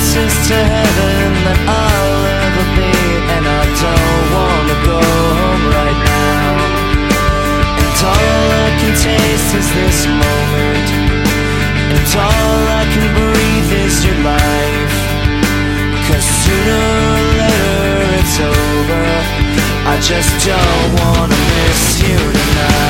to heaven that I'll ever be, and I don't wanna go home right now. And all I can taste is this moment, and all I can breathe is your life. Cause sooner or later it's over. I just don't wanna miss you tonight.